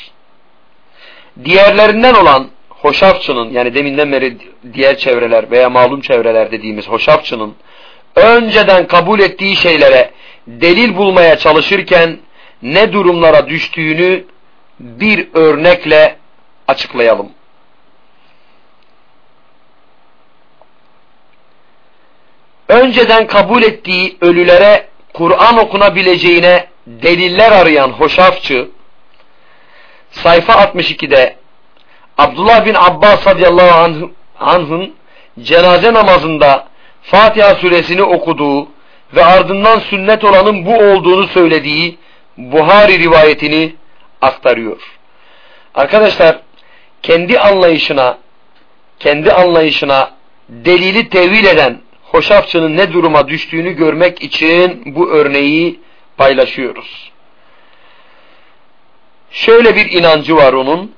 Diğerlerinden olan hoşafçının yani deminden beri diğer çevreler veya malum çevreler dediğimiz hoşafçının önceden kabul ettiği şeylere delil bulmaya çalışırken ne durumlara düştüğünü bir örnekle açıklayalım. Önceden kabul ettiği ölülere Kur'an okunabileceğine deliller arayan hoşafçı sayfa 62'de Abdullah bin Abbas radıyallahu anh'ın cenaze namazında Fatiha suresini okuduğu ve ardından sünnet olanın bu olduğunu söylediği Buhari rivayetini aktarıyor. Arkadaşlar kendi anlayışına kendi anlayışına delili tevil eden hoşafçının ne duruma düştüğünü görmek için bu örneği paylaşıyoruz. Şöyle bir inancı var onun.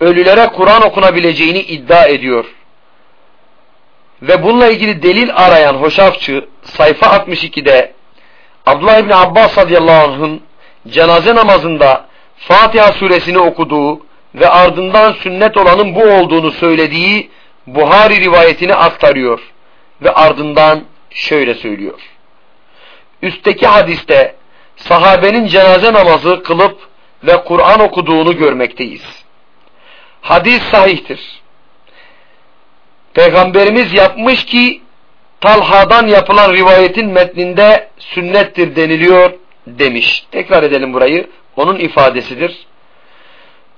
Ölülere Kur'an okunabileceğini iddia ediyor. Ve bununla ilgili delil arayan hoşafçı sayfa 62'de Abdullah İbni Abbas radıyallahu anh'ın cenaze namazında Fatiha suresini okuduğu ve ardından sünnet olanın bu olduğunu söylediği Buhari rivayetini aktarıyor ve ardından şöyle söylüyor. Üstteki hadiste sahabenin cenaze namazı kılıp ve Kur'an okuduğunu görmekteyiz. Hadis sahihtir. Peygamberimiz yapmış ki Talha'dan yapılan rivayetin metninde sünnettir deniliyor demiş. Tekrar edelim burayı. Onun ifadesidir.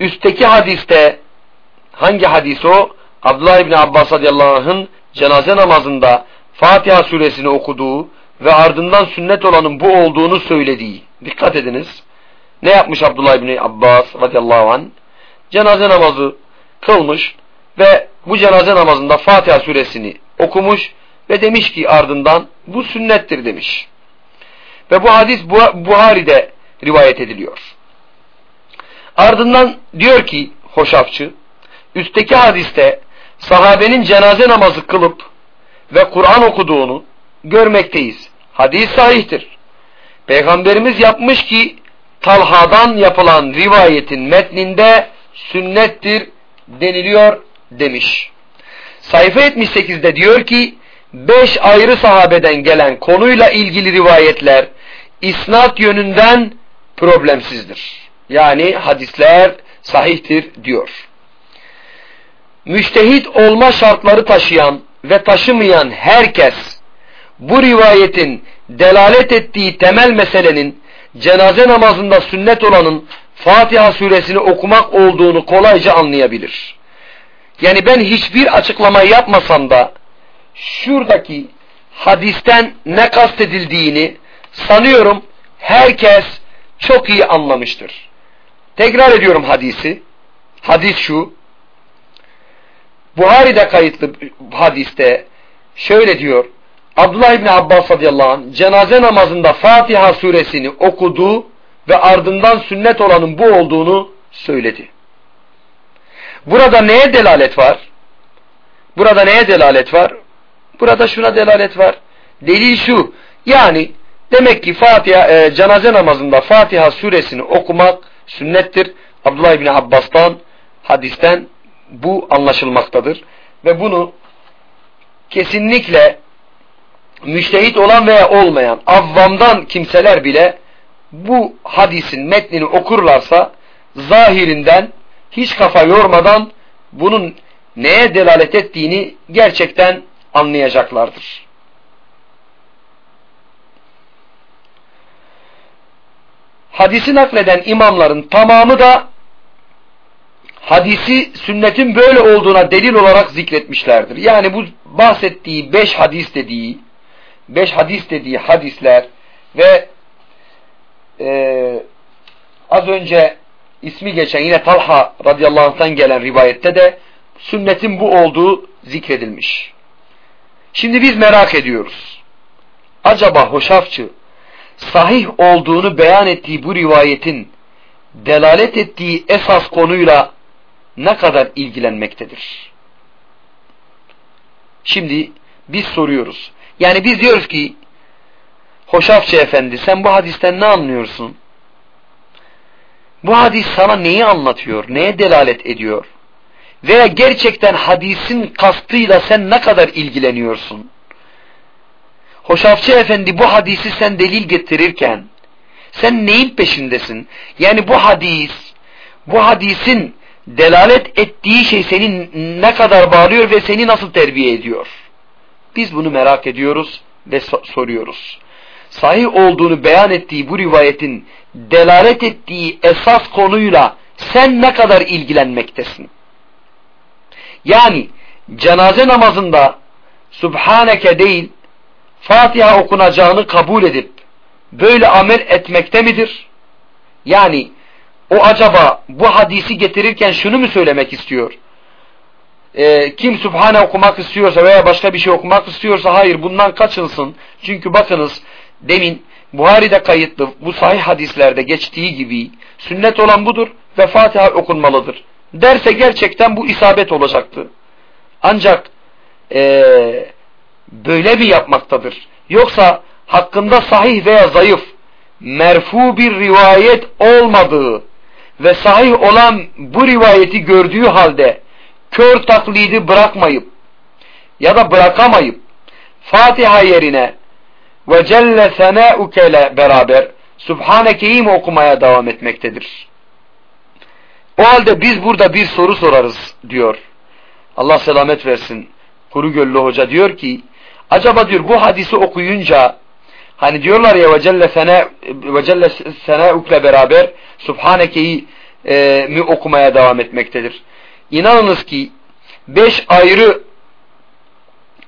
Üstteki hadiste hangi hadis o? Abdullah İbni Abbas radıyallahu anh'ın cenaze namazında Fatiha suresini okuduğu ve ardından sünnet olanın bu olduğunu söylediği. Dikkat ediniz. Ne yapmış Abdullah İbni Abbas radıyallahu anh? Cenaze namazı kılmış ve bu cenaze namazında Fatiha suresini okumuş ve demiş ki ardından bu sünnettir demiş. Ve bu hadis Buhari'de rivayet ediliyor. Ardından diyor ki hoşafçı, üstteki hadiste sahabenin cenaze namazı kılıp ve Kur'an okuduğunu görmekteyiz. Hadis sahihtir. Peygamberimiz yapmış ki Talha'dan yapılan rivayetin metninde sünnettir deniliyor demiş. Sayfa 78'de diyor ki beş ayrı sahabeden gelen konuyla ilgili rivayetler isnat yönünden problemsizdir. Yani hadisler sahihtir diyor. Müştehit olma şartları taşıyan ve taşımayan herkes bu rivayetin delalet ettiği temel meselenin cenaze namazında sünnet olanın Fatiha suresini okumak olduğunu kolayca anlayabilir. Yani ben hiçbir açıklama yapmasam da şuradaki hadisten ne kastedildiğini sanıyorum herkes çok iyi anlamıştır. Tekrar ediyorum hadisi. Hadis şu. Buhari'de kayıtlı hadiste şöyle diyor. Abdullah İbni Abbas radıyallahu anh cenaze namazında Fatiha suresini okudu ve ardından sünnet olanın bu olduğunu söyledi. Burada neye delalet var? Burada neye delalet var? Burada şuna delalet var. Delil şu. Yani demek ki Fatiha e, cenaze namazında Fatiha suresini okumak sünnettir. Abdullah İbni Abbas'tan hadisten bu anlaşılmaktadır. Ve bunu kesinlikle müştehit olan veya olmayan avvamdan kimseler bile bu hadisin metnini okurlarsa zahirinden hiç kafa yormadan bunun neye delalet ettiğini gerçekten anlayacaklardır. Hadisi nakleden imamların tamamı da hadisi sünnetin böyle olduğuna delil olarak zikretmişlerdir. Yani bu bahsettiği beş hadis dediği, beş hadis dediği hadisler ve e, az önce ismi geçen yine Talha radıyallahu anh'tan gelen rivayette de sünnetin bu olduğu zikredilmiş. Şimdi biz merak ediyoruz. Acaba hoşafçı sahih olduğunu beyan ettiği bu rivayetin delalet ettiği esas konuyla ne kadar ilgilenmektedir? Şimdi biz soruyoruz. Yani biz diyoruz ki Hoşafçı efendi sen bu hadisten ne anlıyorsun? Bu hadis sana neyi anlatıyor? Neye delalet ediyor? Veya gerçekten hadisin kastıyla sen ne kadar ilgileniyorsun? Hoşafçı efendi bu hadisi sen delil getirirken sen neyin peşindesin? Yani bu hadis, bu hadisin delalet ettiği şey seni ne kadar bağlıyor ve seni nasıl terbiye ediyor? Biz bunu merak ediyoruz ve so soruyoruz. Sahih olduğunu beyan ettiği bu rivayetin delalet ettiği esas konuyla sen ne kadar ilgilenmektesin? Yani cenaze namazında Subhaneke değil Fatiha okunacağını kabul edip böyle amel etmekte midir? Yani o acaba bu hadisi getirirken şunu mu söylemek istiyor? Ee, kim Subhane okumak istiyorsa veya başka bir şey okumak istiyorsa hayır bundan kaçınsın. Çünkü bakınız demin Buhari'de kayıtlı bu sahih hadislerde geçtiği gibi sünnet olan budur ve Fatiha okunmalıdır. Derse gerçekten bu isabet olacaktı. Ancak ee, böyle bir yapmaktadır. Yoksa hakkında sahih veya zayıf merfu bir rivayet olmadığı ve sahih olan bu rivayeti gördüğü halde kör taklidi bırakmayıp ya da bırakamayıp Fatiha yerine ve celle senauke ile beraber Subhaneke'yi okumaya devam etmektedir. O halde biz burada bir soru sorarız diyor. Allah selamet versin. Kuru Göllü Hoca diyor ki acaba diyor bu hadisi okuyunca hani diyorlar ya ve celle sena ve celle senaukle beraber Subhaneke'yi e, mi okumaya devam etmektedir. İnanınız ki beş ayrı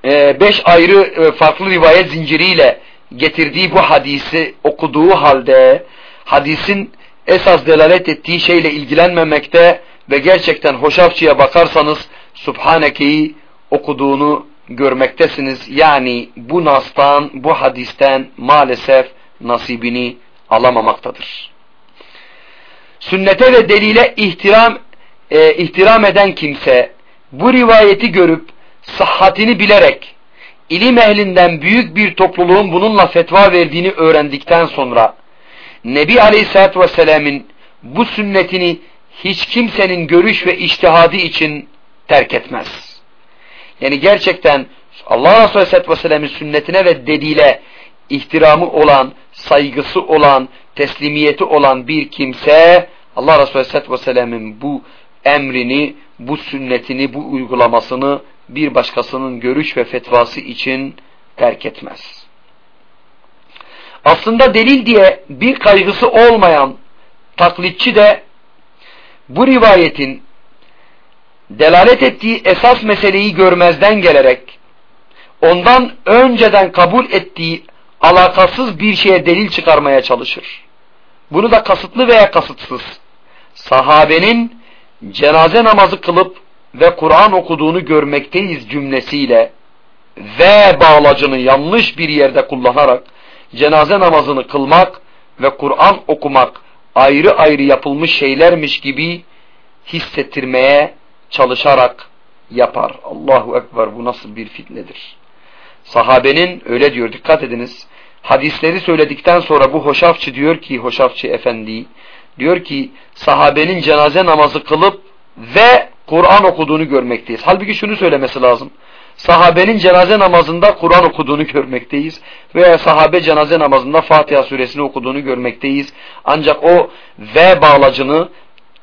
e, beş ayrı e, farklı rivayet zinciriyle getirdiği bu hadisi okuduğu halde hadisin esas delalet ettiği şeyle ilgilenmemekte ve gerçekten hoşafçıya bakarsanız Subhaneke'yi okuduğunu görmektesiniz. Yani bu nastan, bu hadisten maalesef nasibini alamamaktadır. Sünnete ve delile ihtiram e, ihtiram eden kimse bu rivayeti görüp sıhhatini bilerek ilim ehlinden büyük bir topluluğun bununla fetva verdiğini öğrendikten sonra Nebi Aleyhisselatü Vesselam'ın bu sünnetini hiç kimsenin görüş ve iştihadı için terk etmez. Yani gerçekten Allah Resulü Aleyhisselatü Vesselam'ın sünnetine ve dediğiyle ihtiramı olan, saygısı olan, teslimiyeti olan bir kimse Allah Resulü Aleyhisselatü Vesselam'ın bu emrini, bu sünnetini, bu uygulamasını bir başkasının görüş ve fetvası için terk etmez. Aslında delil diye bir kaygısı olmayan taklitçi de bu rivayetin delalet ettiği esas meseleyi görmezden gelerek ondan önceden kabul ettiği alakasız bir şeye delil çıkarmaya çalışır. Bunu da kasıtlı veya kasıtsız sahabenin cenaze namazı kılıp ve Kur'an okuduğunu görmekteyiz cümlesiyle ve bağlacını yanlış bir yerde kullanarak cenaze namazını kılmak ve Kur'an okumak ayrı ayrı yapılmış şeylermiş gibi hissettirmeye çalışarak yapar. Allahu Ekber bu nasıl bir fitnedir. Sahabenin öyle diyor dikkat ediniz. Hadisleri söyledikten sonra bu hoşafçı diyor ki hoşafçı efendi diyor ki sahabenin cenaze namazı kılıp ve Kur'an okuduğunu görmekteyiz. Halbuki şunu söylemesi lazım. Sahabenin cenaze namazında Kur'an okuduğunu görmekteyiz. Veya sahabe cenaze namazında Fatiha suresini okuduğunu görmekteyiz. Ancak o ve bağlacını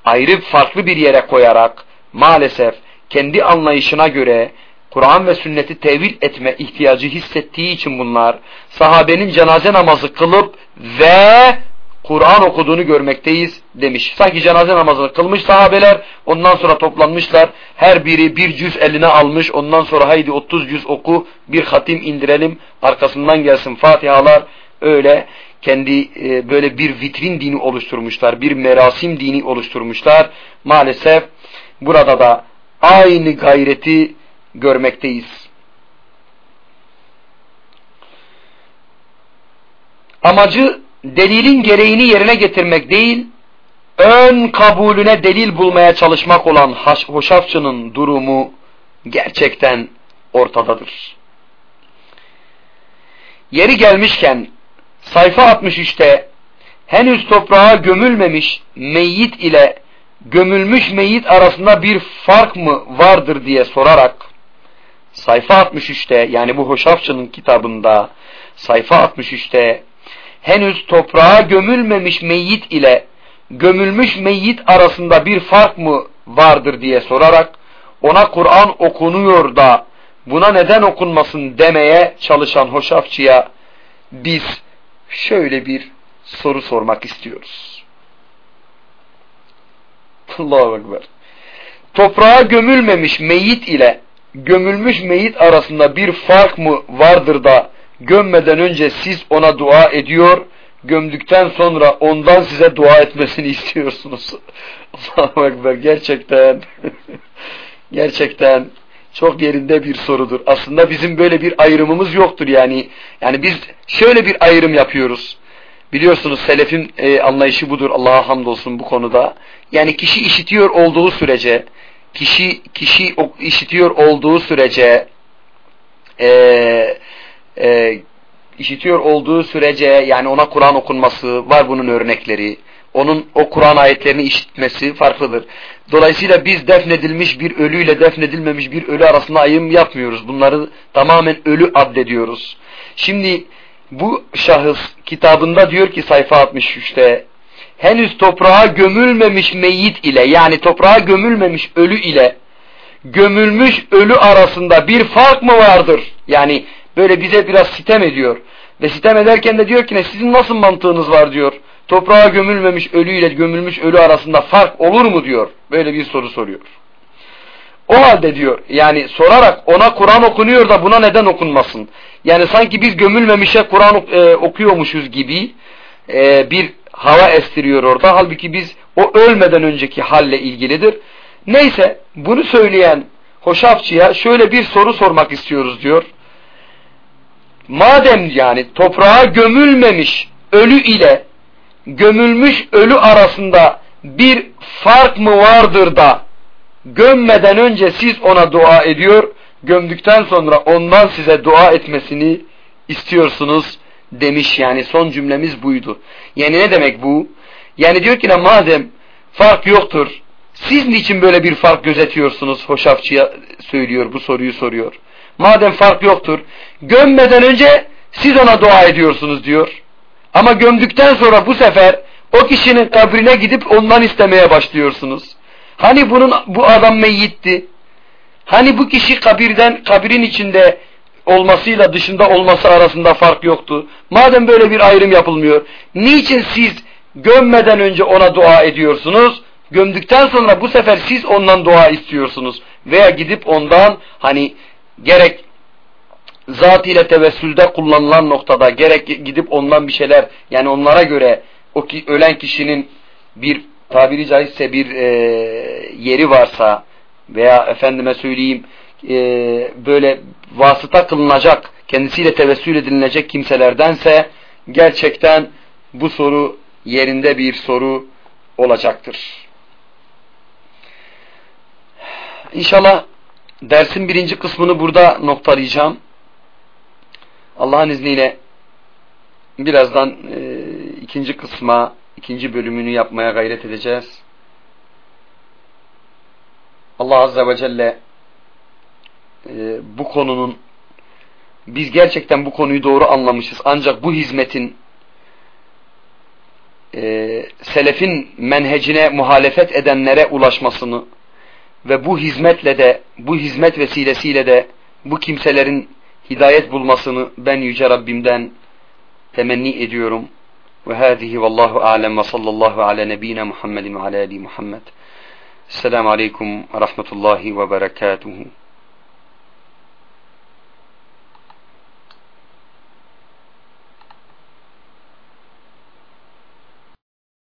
ayrı farklı bir yere koyarak maalesef kendi anlayışına göre Kur'an ve sünneti tevil etme ihtiyacı hissettiği için bunlar sahabenin cenaze namazı kılıp ve Kur'an okuduğunu görmekteyiz demiş. Sanki cenaze namazını kılmış sahabeler ondan sonra toplanmışlar. Her biri bir cüz eline almış ondan sonra haydi 30 cüz oku bir hatim indirelim arkasından gelsin Fatihalar öyle kendi e, böyle bir vitrin dini oluşturmuşlar. Bir merasim dini oluşturmuşlar. Maalesef burada da aynı gayreti görmekteyiz. Amacı delilin gereğini yerine getirmek değil, ön kabulüne delil bulmaya çalışmak olan hoşafçının durumu gerçekten ortadadır. Yeri gelmişken sayfa 63'te henüz toprağa gömülmemiş meyyit ile gömülmüş meyyit arasında bir fark mı vardır diye sorarak sayfa 63'te yani bu Hoşafçı'nın kitabında sayfa 63'te henüz toprağa gömülmemiş meyyit ile gömülmüş meyyit arasında bir fark mı vardır diye sorarak ona Kur'an okunuyor da buna neden okunmasın demeye çalışan hoşafçıya biz şöyle bir soru sormak istiyoruz. Allahu Ekber. Toprağa gömülmemiş meyyit ile gömülmüş meyyit arasında bir fark mı vardır da gömmeden önce siz ona dua ediyor, gömdükten sonra ondan size dua etmesini istiyorsunuz. Allahu Ekber gerçekten gerçekten çok yerinde bir sorudur. Aslında bizim böyle bir ayrımımız yoktur yani. Yani biz şöyle bir ayrım yapıyoruz. Biliyorsunuz selefin e, anlayışı budur. Allah'a hamdolsun bu konuda. Yani kişi işitiyor olduğu sürece, kişi kişi işitiyor olduğu sürece, e, e, işitiyor olduğu sürece yani ona Kur'an okunması var bunun örnekleri. Onun o Kur'an ayetlerini işitmesi farklıdır. Dolayısıyla biz defnedilmiş bir ölüyle defnedilmemiş bir ölü arasında ayrım yapmıyoruz. Bunları tamamen ölü addediyoruz. Şimdi bu şahıs kitabında diyor ki sayfa 63'te henüz toprağa gömülmemiş meyit ile yani toprağa gömülmemiş ölü ile gömülmüş ölü arasında bir fark mı vardır? Yani böyle bize biraz sitem ediyor. Ve sitem ederken de diyor ki ne sizin nasıl mantığınız var diyor. Toprağa gömülmemiş ölü ile gömülmüş ölü arasında fark olur mu diyor. Böyle bir soru soruyor. O halde diyor yani sorarak ona Kur'an okunuyor da buna neden okunmasın? Yani sanki biz gömülmemişe Kur'an e, okuyormuşuz gibi e, bir hava estiriyor orada. Halbuki biz o ölmeden önceki halle ilgilidir. Neyse bunu söyleyen Hoşafçı'ya şöyle bir soru sormak istiyoruz diyor. Madem yani toprağa gömülmemiş ölü ile gömülmüş ölü arasında bir fark mı vardır da gömmeden önce siz ona dua ediyor, gömdükten sonra ondan size dua etmesini istiyorsunuz demiş yani son cümlemiz buydu. Yani ne demek bu? Yani diyor ki madem fark yoktur, Siz niçin böyle bir fark gözetiyorsunuz? Hoşafçıya söylüyor, bu soruyu soruyor. Madem fark yoktur, gömmeden önce siz ona dua ediyorsunuz diyor. Ama gömdükten sonra bu sefer o kişinin kabrine gidip ondan istemeye başlıyorsunuz. Hani bunun bu adam meyyitti? Hani bu kişi kabirden kabirin içinde olmasıyla dışında olması arasında fark yoktu. Madem böyle bir ayrım yapılmıyor, niçin siz gömmeden önce ona dua ediyorsunuz? Gömdükten sonra bu sefer siz ondan dua istiyorsunuz veya gidip ondan hani gerek zat ile tevessülde kullanılan noktada gerek gidip ondan bir şeyler yani onlara göre o ki, ölen kişinin bir tabiri caizse bir e, yeri varsa veya efendime söyleyeyim e, böyle vasıta kılınacak kendisiyle tevessül edilecek kimselerdense gerçekten bu soru yerinde bir soru olacaktır. İnşallah dersin birinci kısmını burada noktalayacağım. Allah'ın izniyle birazdan e, ikinci kısma, ikinci bölümünü yapmaya gayret edeceğiz. Allah Azze ve Celle e, bu konunun biz gerçekten bu konuyu doğru anlamışız. Ancak bu hizmetin e, selefin menhecine muhalefet edenlere ulaşmasını ve bu hizmetle de bu hizmet vesilesiyle de bu kimselerin hidayet bulmasını ben yüce Rabbimden temenni ediyorum. Ve hâzihi vallahu alem ve sallallahu ala nebine Muhammedin ve ala ali Muhammed. Selamun aleyküm ve rahmetullahi ve berekatuhu.